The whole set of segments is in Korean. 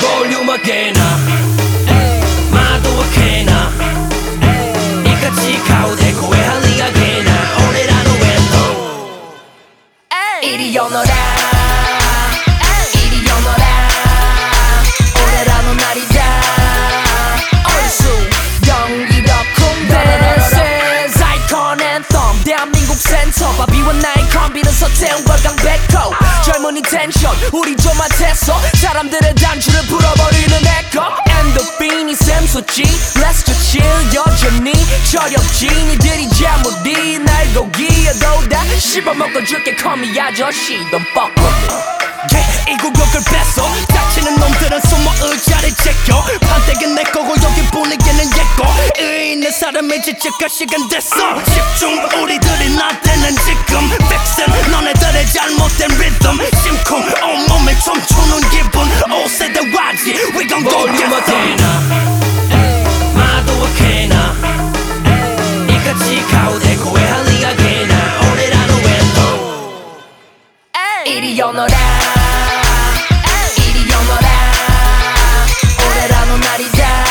ボリューム上げな。窓開けな。いかち顔で声 백호 젊은이 텐션 우리 좀 핫했어 사람들의 단추를 풀어버리는 에코 엔도핀이 샘솟지 Let's just chill 여전히 니들이 잘못이 날 고기여도 다 씹어먹어줄게. 커미 아저씨 Don't fuck with me. Yeah, 이 구역을 뺐어 다치는 놈들은 숨어 의자를 제껴. 판때기는 내 거고 여기 분위기는 얘거 의인의 사람의 지적할 시간 됐어. 집중 이리 오너라. 이리 오너라. 오래라는 날이다.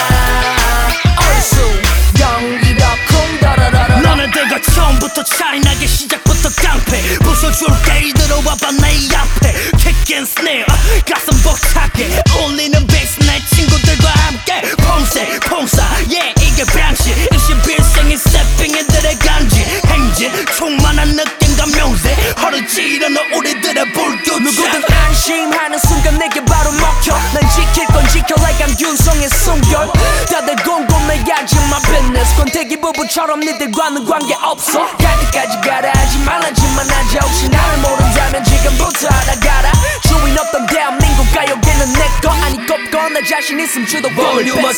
얼쑤 연기도 쿵 더러러러. 너네들과 처음부터 차이나게 시작부터 깡패. 부숴줄게 이들어와봐 내 앞에. Kick and snare 가슴 벅차게. 울리는 베이스 내 친구들과 함께. 폼세 폼사 yeah 이게 방식. 21세기 세핑 이들의 간지 행진 충만한 느낌 과 묘세. 허를 찌르는 우리들의 불규칙 누구든 안심하는 순간 내게 바로 먹혀. 난 지킬 건 지켜 like I'm 균성의 숨결. 다들 궁금해하지 my business. 권태기 부부처럼 니들과는 관계 없어. 갈 때까지 가라 하지 말라지만 하자 혹시 나를 모른다면 지금부터 알아가라. 주인 없던 대한민국 가요계는 내거. 아니 꼽고 나 자신 있음 주도 볼륨 어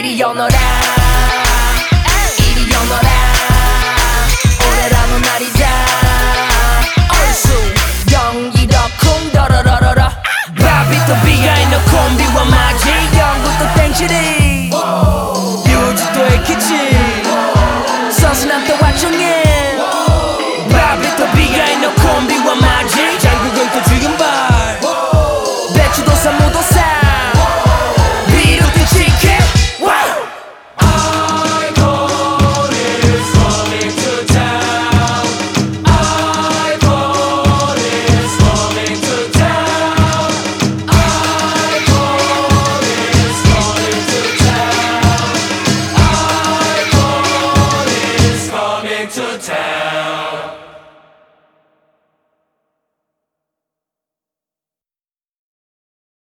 이리 오너라. 이리 오너라. 오래라는 날이다 얼쑤. 연기도 쿵 더러러러러. 바비또 비하인드 콤비와 마지 영부터 땡치리. 뮤직도 에키치